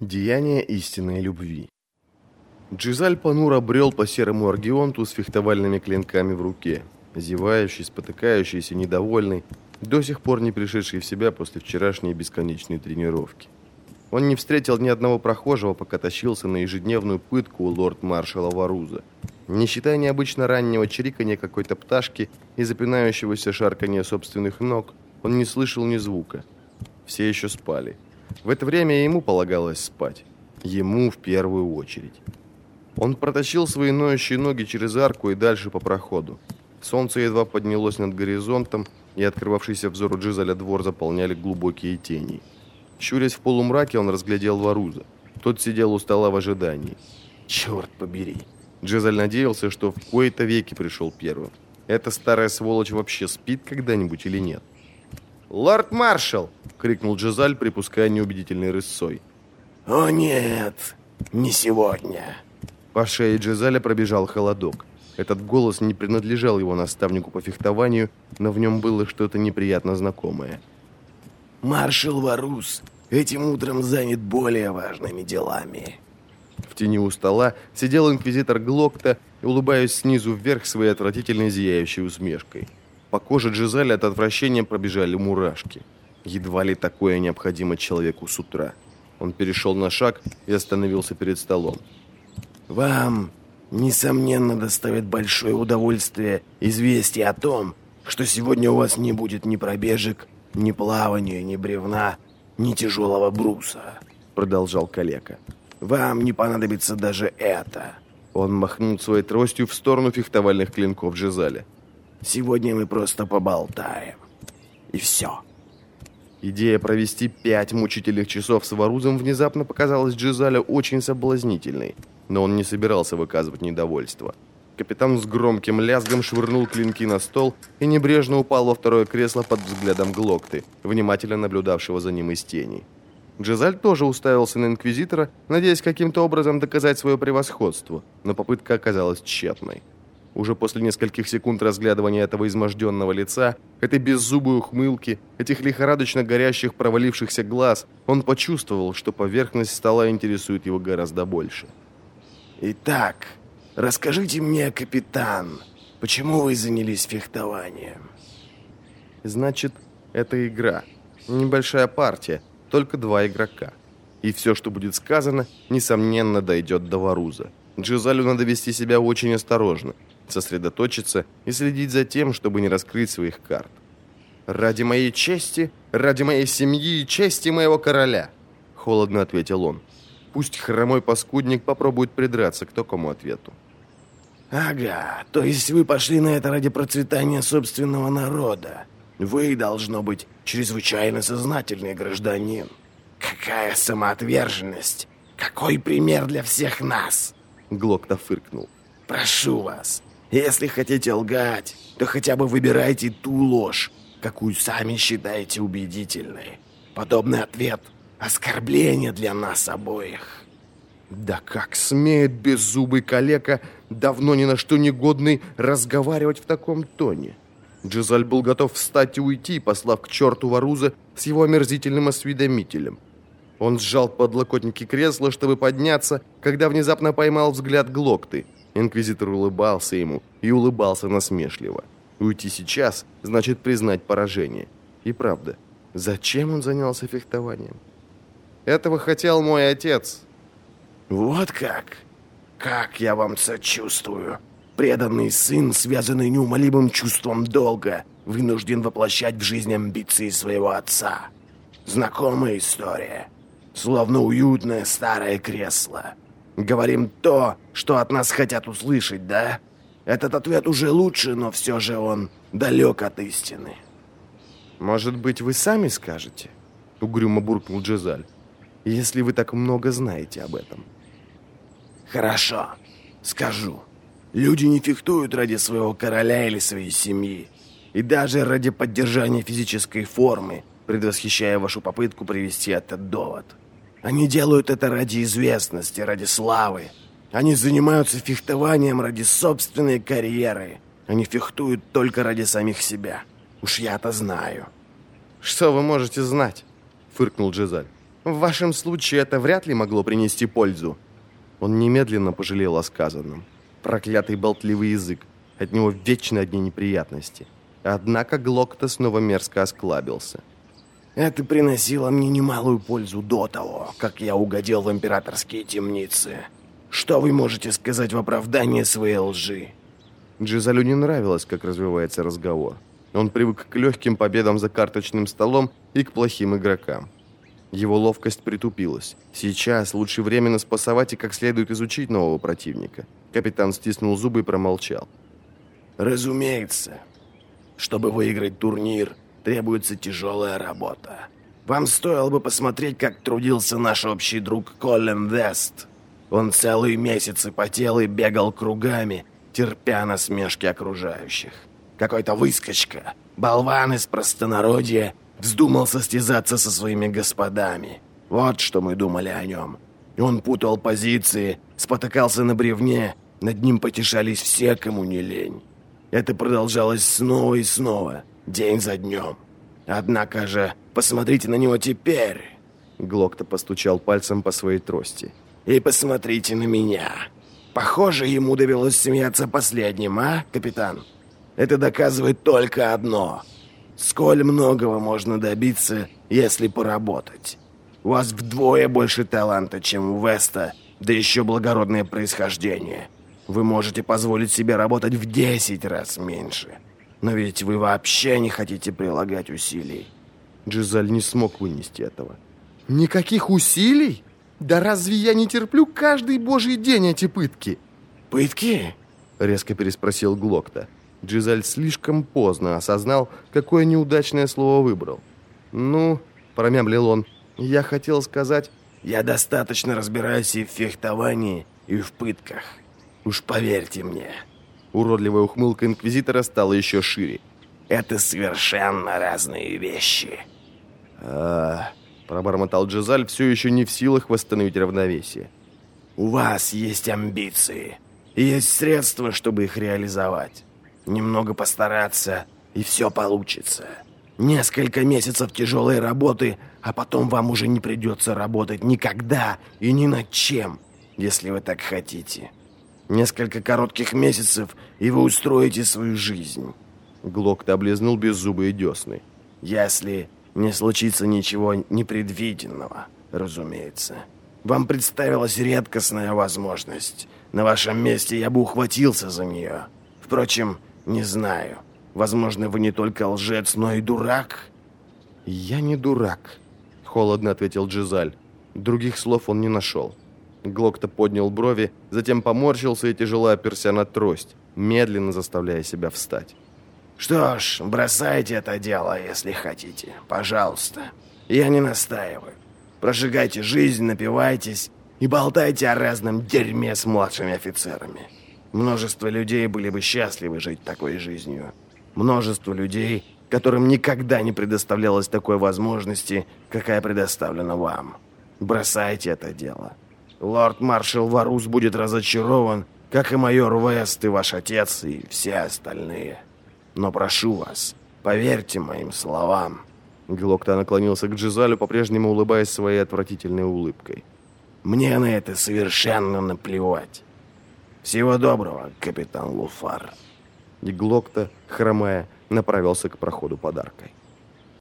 Деяние истинной любви. Джизаль понуро брел по серому аргионту с фехтовальными клинками в руке, зевающий, спотыкающийся, недовольный, до сих пор не пришедший в себя после вчерашней бесконечной тренировки. Он не встретил ни одного прохожего, пока тащился на ежедневную пытку у лорд-маршала Варуза. Не считая необычно раннего чириканья какой-то пташки и запинающегося шарканья собственных ног, он не слышал ни звука. Все еще спали. В это время ему полагалось спать. Ему в первую очередь. Он протащил свои ноющие ноги через арку и дальше по проходу. Солнце едва поднялось над горизонтом, и открывавшийся взору Джизаля двор заполняли глубокие тени. Щурясь в полумраке, он разглядел Варуза. Тот сидел у стола в ожидании. «Черт побери!» Джизаль надеялся, что в кои-то веки пришел первым. Эта старая сволочь вообще спит когда-нибудь или нет? «Лорд-маршал!» — крикнул Джезаль, припуская неубедительной рысцой. «О нет, не сегодня!» По шее Джезаля пробежал холодок. Этот голос не принадлежал его наставнику по фехтованию, но в нем было что-то неприятно знакомое. «Маршал Варус этим утром занят более важными делами». В тени у стола сидел инквизитор Глокта, улыбаясь снизу вверх своей отвратительной зияющей усмешкой. По коже Джизаля от отвращения пробежали мурашки. Едва ли такое необходимо человеку с утра. Он перешел на шаг и остановился перед столом. «Вам, несомненно, доставит большое удовольствие известие о том, что сегодня у вас не будет ни пробежек, ни плавания, ни бревна, ни тяжелого бруса», — продолжал калека. «Вам не понадобится даже это». Он махнул своей тростью в сторону фехтовальных клинков Жизаля. Сегодня мы просто поболтаем. И все. Идея провести пять мучительных часов с Варузом внезапно показалась Джизалю очень соблазнительной, но он не собирался выказывать недовольство. Капитан с громким лязгом швырнул клинки на стол и небрежно упал во второе кресло под взглядом Глокты, внимательно наблюдавшего за ним из тени. Джизаль тоже уставился на Инквизитора, надеясь каким-то образом доказать свое превосходство, но попытка оказалась тщетной. Уже после нескольких секунд разглядывания этого изможденного лица, этой беззубой ухмылки, этих лихорадочно горящих провалившихся глаз, он почувствовал, что поверхность стола интересует его гораздо больше. «Итак, расскажите мне, капитан, почему вы занялись фехтованием?» «Значит, это игра. Небольшая партия, только два игрока. И все, что будет сказано, несомненно, дойдет до Варуза. Джизалю надо вести себя очень осторожно, сосредоточиться и следить за тем, чтобы не раскрыть своих карт. «Ради моей чести, ради моей семьи и чести моего короля!» — холодно ответил он. Пусть хромой паскудник попробует придраться к такому ответу. «Ага, то есть вы пошли на это ради процветания собственного народа. Вы, должно быть, чрезвычайно сознательный гражданин. Какая самоотверженность! Какой пример для всех нас!» Глокта фыркнул. «Прошу вас, если хотите лгать, то хотя бы выбирайте ту ложь, какую сами считаете убедительной. Подобный ответ — оскорбление для нас обоих». Да как смеет беззубый калека, давно ни на что не годный, разговаривать в таком тоне? Джизаль был готов встать и уйти, послав к черту Варуза с его омерзительным осведомителем. Он сжал подлокотники кресла, чтобы подняться, когда внезапно поймал взгляд Глокты — Инквизитор улыбался ему и улыбался насмешливо. Уйти сейчас значит признать поражение. И правда, зачем он занялся фехтованием? Этого хотел мой отец. Вот как? Как я вам сочувствую. Преданный сын, связанный неумолимым чувством долга, вынужден воплощать в жизнь амбиции своего отца. Знакомая история. Словно уютное старое кресло. Говорим то, что от нас хотят услышать, да? Этот ответ уже лучше, но все же он далек от истины. Может быть, вы сами скажете? Угрюмо буркнул Джезаль. Если вы так много знаете об этом. Хорошо, скажу. Люди не фехтуют ради своего короля или своей семьи. И даже ради поддержания физической формы, предвосхищая вашу попытку привести этот довод. Они делают это ради известности, ради славы. Они занимаются фехтованием ради собственной карьеры. Они фехтуют только ради самих себя. Уж я-то знаю. Что вы можете знать? Фыркнул Джизаль. В вашем случае это вряд ли могло принести пользу». Он немедленно пожалел о сказанном. Проклятый болтливый язык. От него вечно одни неприятности. Однако Глокта снова мерзко осклабился. Это приносило мне немалую пользу до того, как я угодил в императорские темницы. Что вы можете сказать в оправдание своей лжи? Джизалю не нравилось, как развивается разговор. Он привык к легким победам за карточным столом и к плохим игрокам. Его ловкость притупилась. Сейчас лучше временно спасовать и как следует изучить нового противника. Капитан стиснул зубы и промолчал. Разумеется. Чтобы выиграть турнир, требуется тяжелая работа. Вам стоило бы посмотреть, как трудился наш общий друг Колин Вест. Он целые месяцы потел и бегал кругами, терпя насмешки окружающих. Какой-то выскочка, болван из простонародья, вздумал состязаться со своими господами. Вот что мы думали о нем. Он путал позиции, спотыкался на бревне, над ним потешались все, кому не лень. Это продолжалось снова и снова, день за днем. Однако же, посмотрите на него теперь. Глокта постучал пальцем по своей трости. И посмотрите на меня. Похоже, ему довелось смеяться последним, а, капитан? Это доказывает только одно. Сколь многого можно добиться, если поработать. У вас вдвое больше таланта, чем у Веста, да еще благородное происхождение. Вы можете позволить себе работать в 10 раз меньше. Но ведь вы вообще не хотите прилагать усилий. Джизаль не смог вынести этого. «Никаких усилий? Да разве я не терплю каждый божий день эти пытки?» «Пытки?» — резко переспросил Глокта. Джизаль слишком поздно осознал, какое неудачное слово выбрал. «Ну», — промямлил он, — «я хотел сказать...» «Я достаточно разбираюсь и в фехтовании, и в пытках. Уж поверьте мне». Уродливая ухмылка Инквизитора стала еще шире. «Это совершенно разные вещи». «А...» — пробормотал Джизаль, все еще не в силах восстановить равновесие. «У вас есть амбиции, есть средства, чтобы их реализовать. Немного постараться, и все получится. Несколько месяцев тяжелой работы, а потом вам уже не придется работать никогда и ни над чем, если вы так хотите. Несколько коротких месяцев, и вы устроите свою жизнь. Глокт облизнул беззубые десны. Если не случится ничего непредвиденного, разумеется. Вам представилась редкостная возможность. На вашем месте я бы ухватился за нее. Впрочем, не знаю. Возможно, вы не только лжец, но и дурак. Я не дурак, холодно ответил Джизаль. Других слов он не нашел. Глокта поднял брови, затем поморщился и тяжело оперся на трость, медленно заставляя себя встать. «Что ж, бросайте это дело, если хотите. Пожалуйста. Я не настаиваю. Прожигайте жизнь, напивайтесь и болтайте о разном дерьме с младшими офицерами. Множество людей были бы счастливы жить такой жизнью. Множество людей, которым никогда не предоставлялось такой возможности, какая предоставлена вам. Бросайте это дело. Лорд-маршал Варус будет разочарован, как и майор Вест и ваш отец и все остальные. Но прошу вас, поверьте моим словам. Глокта наклонился к Джизалю, по-прежнему улыбаясь своей отвратительной улыбкой. Мне на это совершенно наплевать. Всего доброго, капитан Луфар. И Глокта, хромая, направился к проходу подаркой.